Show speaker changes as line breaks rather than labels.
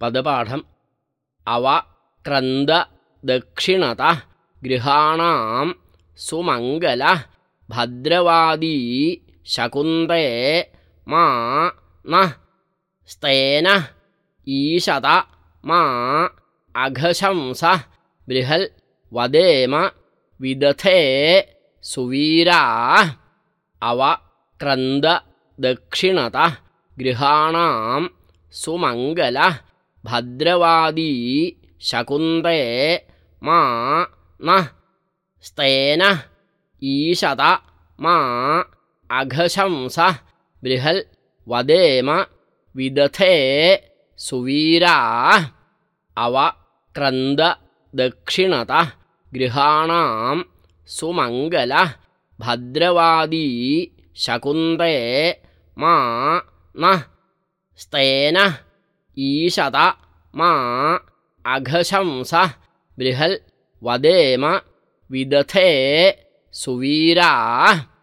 पदपाठम्। अव क्रन्द दक्षिणतः गृहाणां सुमङ्गलः भद्रवादी शकुन्ते मा नः स्तेन ईशत मा अघशंसः बृहल् वदेम विदथे सुवीराः। अव क्रन्द दक्षिणतः गृहाणां सुमङ्गलः भद्रवादी शकुन्ते मा नः स्तेन ईशत मा अघशंसः बृहल् वदेम विदथे सुवीराः गृहाणां सुमङ्गलः भद्रवादी शकुन्ते मा नः स्तेन ईशत मा अघशंसः बृहल् वदेम विदथे सुवीराः।